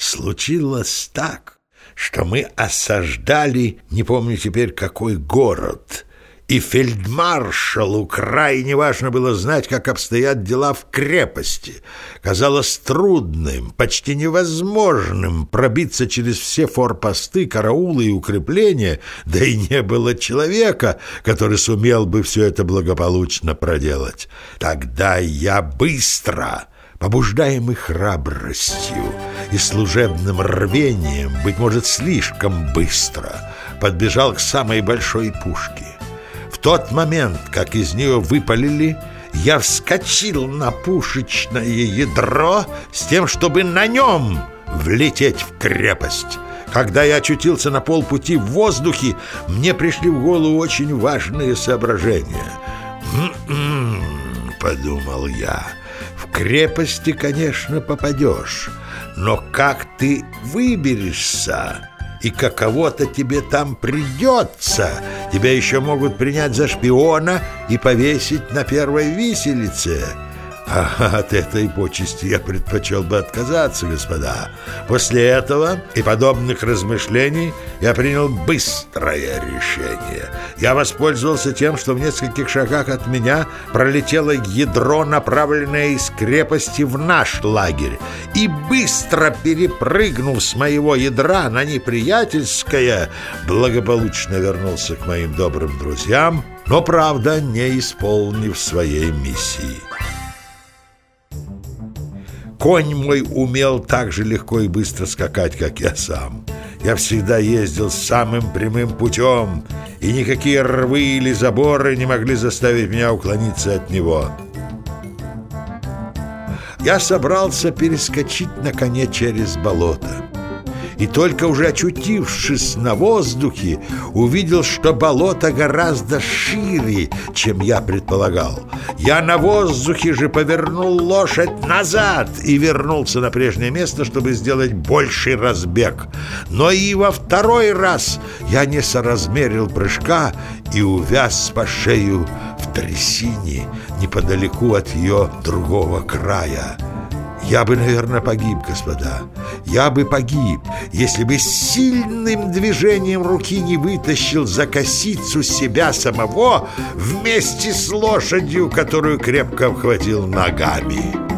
случилось так, что мы осаждали, не помню теперь какой город, и фельдмаршалу крайне важно было знать, как обстоят дела в крепости. Казалось трудным, почти невозможным пробиться через все форпосты, караулы и укрепления, да и не было человека, который сумел бы все это благополучно проделать. Тогда я быстро побуждаемый храбростью и служебным рвением, быть может, слишком быстро, подбежал к самой большой пушке. В тот момент, как из нее выпалили, я вскочил на пушечное ядро с тем, чтобы на нем влететь в крепость. Когда я очутился на полпути в воздухе, мне пришли в голову очень важные соображения. «М-м-м», подумал я, — крепости, конечно, попадешь, но как ты выберешься? И каково-то тебе там придется. Тебя еще могут принять за шпиона и повесить на первой виселице». От этой почести я предпочел бы отказаться, господа. После этого и подобных размышлений я принял быстрое решение. Я воспользовался тем, что в нескольких шагах от меня пролетело ядро, направленное из крепости в наш лагерь, и быстро перепрыгнув с моего ядра на неприятельское, благополучно вернулся к моим добрым друзьям, но, правда, не исполнив своей миссии. Конь мой умел так же легко и быстро скакать, как я сам. Я всегда ездил самым прямым путем, и никакие рвы или заборы не могли заставить меня уклониться от него. Я собрался перескочить на коне через болото и только уже очутившись на воздухе, увидел, что болото гораздо шире, чем я предполагал. Я на воздухе же повернул лошадь назад и вернулся на прежнее место, чтобы сделать больший разбег. Но и во второй раз я не соразмерил прыжка и увяз по шею в трясине неподалеку от ее другого края. Я бы, наверное, погиб, господа. Я бы погиб, если бы сильным движением руки не вытащил за косицу себя самого вместе с лошадью, которую крепко обхватил ногами».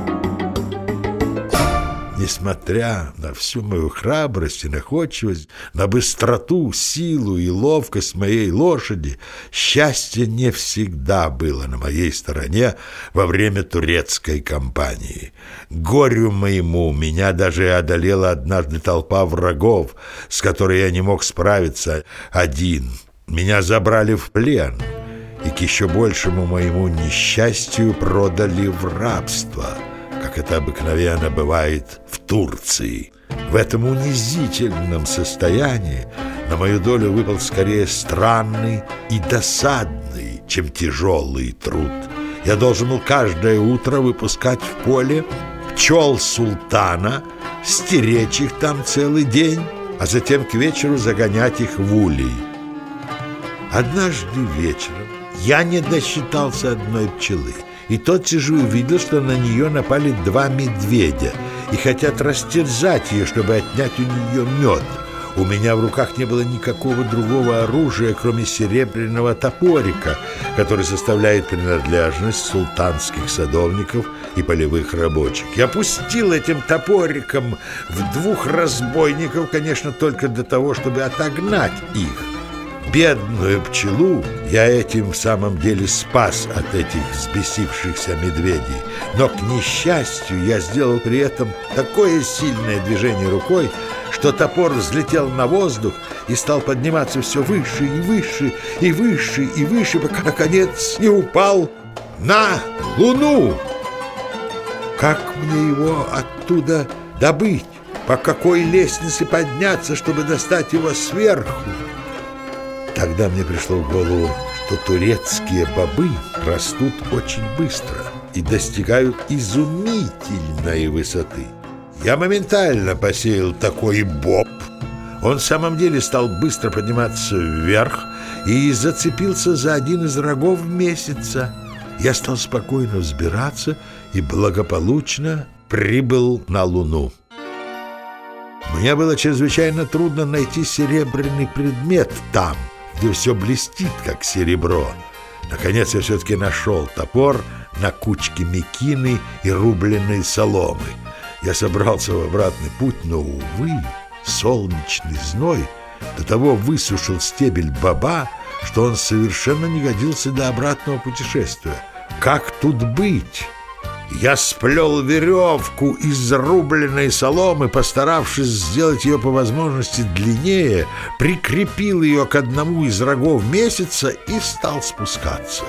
Несмотря на всю мою храбрость и находчивость, на быстроту, силу и ловкость моей лошади, счастье не всегда было на моей стороне во время турецкой кампании. Горю моему меня даже одолела однажды толпа врагов, с которой я не мог справиться один. Меня забрали в плен и к еще большему моему несчастью продали в рабство» как это обыкновенно бывает в Турции. В этом унизительном состоянии на мою долю выпал скорее странный и досадный, чем тяжелый труд. Я должен был каждое утро выпускать в поле пчел султана, стеречь их там целый день, а затем к вечеру загонять их в улей. Однажды вечером я не досчитался одной пчелы — и тотчас же увидел, что на нее напали два медведя и хотят растерзать ее, чтобы отнять у нее мед. У меня в руках не было никакого другого оружия, кроме серебряного топорика, который составляет принадлежность султанских садовников и полевых рабочих. Я пустил этим топориком в двух разбойников, конечно, только для того, чтобы отогнать их. Бедную пчелу я этим в самом деле спас от этих взбесившихся медведей. Но, к несчастью, я сделал при этом такое сильное движение рукой, что топор взлетел на воздух и стал подниматься все выше и выше, и выше, и выше, пока, наконец, не упал на Луну. Как мне его оттуда добыть? По какой лестнице подняться, чтобы достать его сверху? Тогда мне пришло в голову, что турецкие бобы растут очень быстро и достигают изумительной высоты. Я моментально посеял такой боб. Он в самом деле стал быстро подниматься вверх и зацепился за один из рогов месяца. Я стал спокойно взбираться и благополучно прибыл на Луну. Мне было чрезвычайно трудно найти серебряный предмет там, где все блестит, как серебро. Наконец я все-таки нашел топор на кучке мекины и рубленной соломы. Я собрался в обратный путь, но, увы, солнечный зной до того высушил стебель баба, что он совершенно не годился для обратного путешествия. Как тут быть? Я сплел веревку из рубленной соломы, постаравшись сделать ее по возможности длиннее, прикрепил ее к одному из рогов месяца и стал спускаться.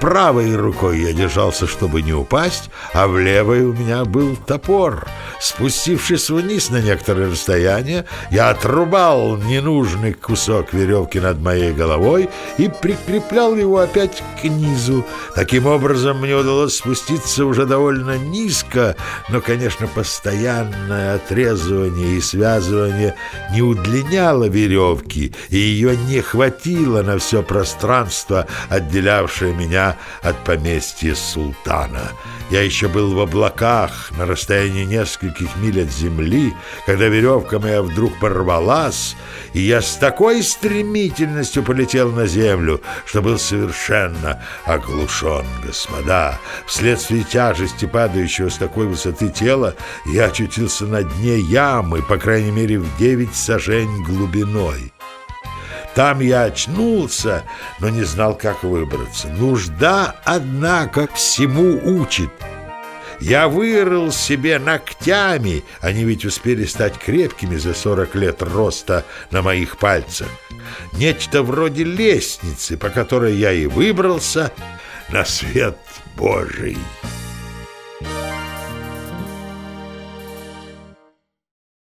Правой рукой я держался, чтобы не упасть, а в левой у меня был топор. Спустившись вниз на некоторое расстояние, я отрубал ненужный кусок веревки над моей головой и прикреплял его опять к низу. Таким образом, мне удалось спуститься уже довольно низко, но, конечно, постоянное отрезывание и связывание не удлиняло веревки, и ее не хватило на все пространство, отделявшее меня от поместья султана. Я еще был в облаках на расстоянии нескольких миль от земли, когда веревка моя вдруг порвалась, и я с такой стремительностью полетел на землю, что был совершенно оглушен, господа. Вследствие тяжести падающего с такой высоты тела я очутился на дне ямы, по крайней мере, в девять сажень глубиной. Там я очнулся, но не знал, как выбраться. Нужда, однако, всему учит. Я вырыл себе ногтями, они ведь успели стать крепкими за сорок лет роста на моих пальцах. Нечто вроде лестницы, по которой я и выбрался на свет Божий.